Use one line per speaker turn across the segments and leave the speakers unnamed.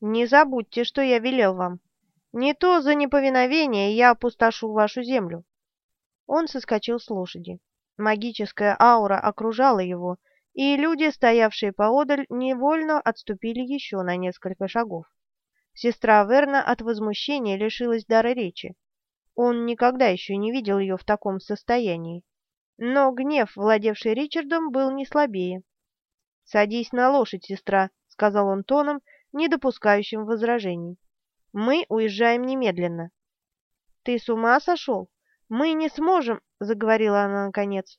Не забудьте, что я велел вам. Не то за неповиновение я опустошу вашу землю. Он соскочил с лошади. Магическая аура окружала его, и люди, стоявшие поодаль, невольно отступили еще на несколько шагов. Сестра Верна от возмущения лишилась дара речи. Он никогда еще не видел ее в таком состоянии. Но гнев, владевший Ричардом, был не слабее. «Садись на лошадь, сестра», — сказал он тоном, не допускающим возражений. «Мы уезжаем немедленно». «Ты с ума сошел? Мы не сможем», — заговорила она наконец.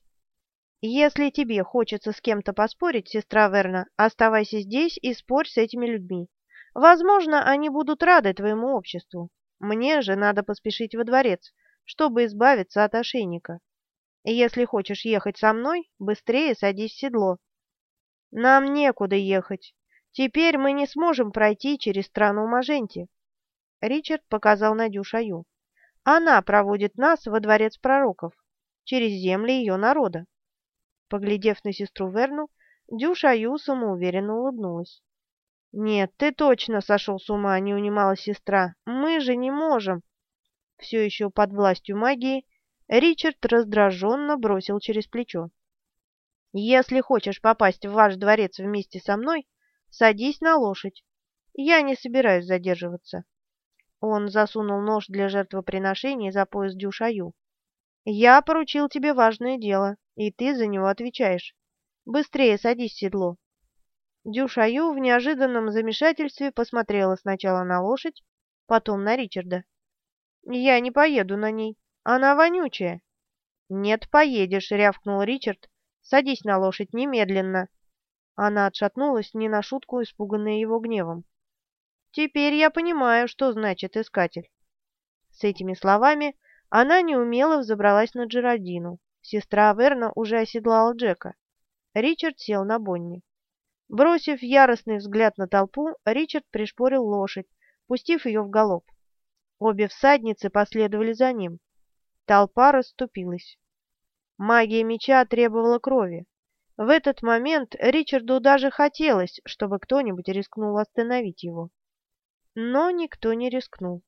«Если тебе хочется с кем-то поспорить, сестра Верна, оставайся здесь и спорь с этими людьми. Возможно, они будут рады твоему обществу. Мне же надо поспешить во дворец, чтобы избавиться от ошейника. Если хочешь ехать со мной, быстрее садись в седло. Нам некуда ехать. Теперь мы не сможем пройти через страну Маженти. Ричард показал на Дюшаю. Она проводит нас во дворец пророков, через земли ее народа. Поглядев на сестру Верну, Дюшаю самоуверенно улыбнулась. «Нет, ты точно сошел с ума», — не унимала сестра. «Мы же не можем». Все еще под властью магии Ричард раздраженно бросил через плечо. «Если хочешь попасть в ваш дворец вместе со мной, садись на лошадь. Я не собираюсь задерживаться». Он засунул нож для жертвоприношения за пояс Дюшаю. «Я поручил тебе важное дело, и ты за него отвечаешь. Быстрее садись в седло». Дюшаю в неожиданном замешательстве посмотрела сначала на лошадь, потом на Ричарда. «Я не поеду на ней. Она вонючая». «Нет, поедешь», — рявкнул Ричард, Садись на лошадь немедленно!» Она отшатнулась, не на шутку испуганная его гневом. «Теперь я понимаю, что значит искатель». С этими словами она неумело взобралась на Джеральдину. Сестра Верна уже оседлала Джека. Ричард сел на Бонни. Бросив яростный взгляд на толпу, Ричард пришпорил лошадь, пустив ее в галоп. Обе всадницы последовали за ним. Толпа расступилась. Магия меча требовала крови. В этот момент Ричарду даже хотелось, чтобы кто-нибудь рискнул остановить его. Но никто не рискнул.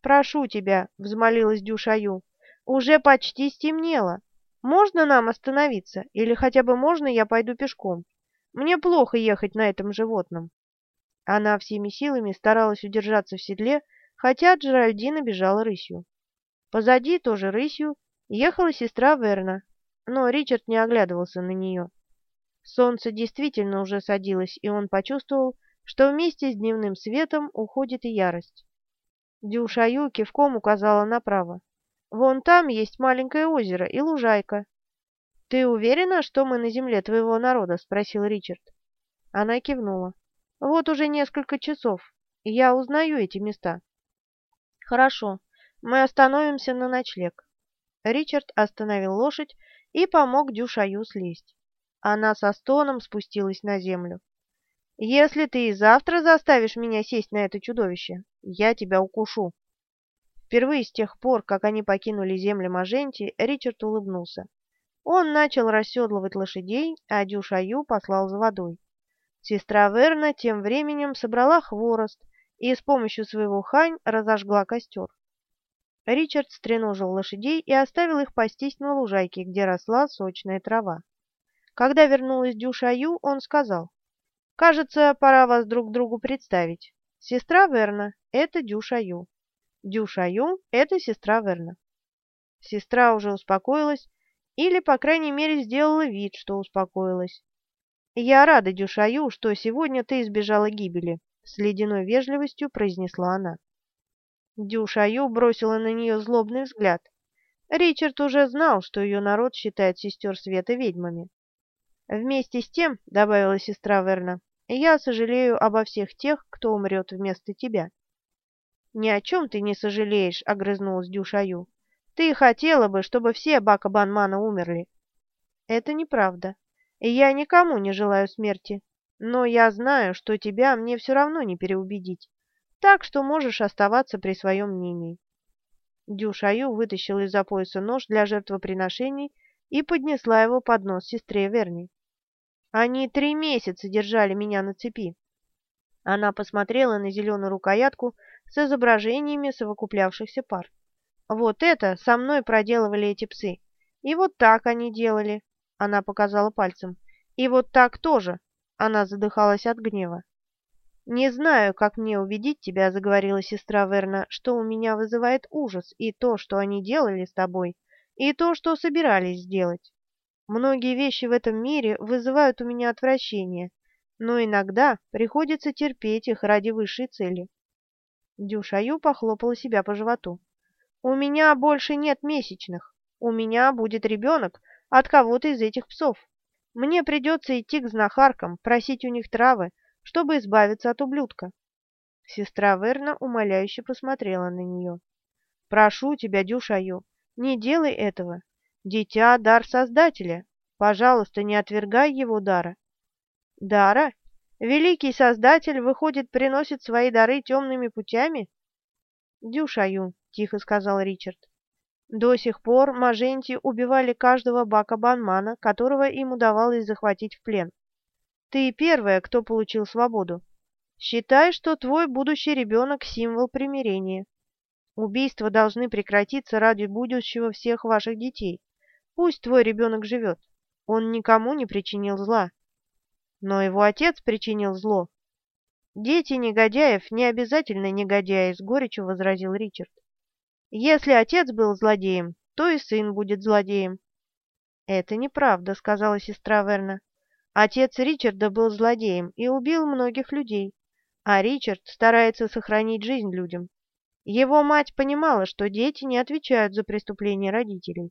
«Прошу тебя», — взмолилась Дюшаю, — «уже почти стемнело. Можно нам остановиться? Или хотя бы можно я пойду пешком? Мне плохо ехать на этом животном». Она всеми силами старалась удержаться в седле, хотя Джеральдина бежала рысью. Позади, тоже рысью, ехала сестра Верна, но Ричард не оглядывался на нее. Солнце действительно уже садилось, и он почувствовал, что вместе с дневным светом уходит и ярость. Дюшаю кивком указала направо. «Вон там есть маленькое озеро и лужайка». «Ты уверена, что мы на земле твоего народа?» — спросил Ричард. Она кивнула. «Вот уже несколько часов. Я узнаю эти места». «Хорошо. Мы остановимся на ночлег. Ричард остановил лошадь и помог Дюшаю слезть. Она со стоном спустилась на землю. «Если ты и завтра заставишь меня сесть на это чудовище, я тебя укушу». Впервые с тех пор, как они покинули земли Маженти, Ричард улыбнулся. Он начал расседлывать лошадей, а Дюшаю послал за водой. Сестра Верна тем временем собрала хворост и с помощью своего хань разожгла костер. Ричард стреножил лошадей и оставил их пастись на лужайке, где росла сочная трава. Когда вернулась Дюшаю, он сказал, «Кажется, пора вас друг другу представить. Сестра Верна — это Дюшаю. Дюшаю — это сестра Верна». Сестра уже успокоилась, или, по крайней мере, сделала вид, что успокоилась. «Я рада, Дюшаю, что сегодня ты избежала гибели», — с ледяной вежливостью произнесла она. Дюшаю бросила на нее злобный взгляд. Ричард уже знал, что ее народ считает сестер Света ведьмами. «Вместе с тем», — добавила сестра Верна, — «я сожалею обо всех тех, кто умрет вместо тебя». «Ни о чем ты не сожалеешь», — огрызнулась Дюшаю. «Ты хотела бы, чтобы все Бака Банмана умерли». «Это неправда. Я никому не желаю смерти. Но я знаю, что тебя мне все равно не переубедить так что можешь оставаться при своем мнении. Дюшаю вытащила из-за пояса нож для жертвоприношений и поднесла его под нос сестре Верни. Они три месяца держали меня на цепи. Она посмотрела на зеленую рукоятку с изображениями совокуплявшихся пар. Вот это со мной проделывали эти псы. И вот так они делали. Она показала пальцем. И вот так тоже. Она задыхалась от гнева. «Не знаю, как мне убедить тебя», — заговорила сестра Верна, «что у меня вызывает ужас и то, что они делали с тобой, и то, что собирались сделать. Многие вещи в этом мире вызывают у меня отвращение, но иногда приходится терпеть их ради высшей цели». Дюшаю похлопала себя по животу. «У меня больше нет месячных. У меня будет ребенок от кого-то из этих псов. Мне придется идти к знахаркам, просить у них травы, чтобы избавиться от ублюдка. Сестра Верна умоляюще посмотрела на нее. «Прошу тебя, Дюшаю, не делай этого. Дитя — дар Создателя. Пожалуйста, не отвергай его дара». «Дара? Великий Создатель, выходит, приносит свои дары темными путями?» «Дюшаю», — тихо сказал Ричард. До сих пор Маженти убивали каждого бака-банмана, которого им удавалось захватить в плен. Ты первая, кто получил свободу. Считай, что твой будущий ребенок – символ примирения. Убийства должны прекратиться ради будущего всех ваших детей. Пусть твой ребенок живет. Он никому не причинил зла. Но его отец причинил зло. Дети негодяев не обязательно негодяи, с горечью возразил Ричард. Если отец был злодеем, то и сын будет злодеем. Это неправда, сказала сестра Верна. Отец Ричарда был злодеем и убил многих людей, а Ричард старается сохранить жизнь людям. Его мать понимала, что дети не отвечают за преступления родителей.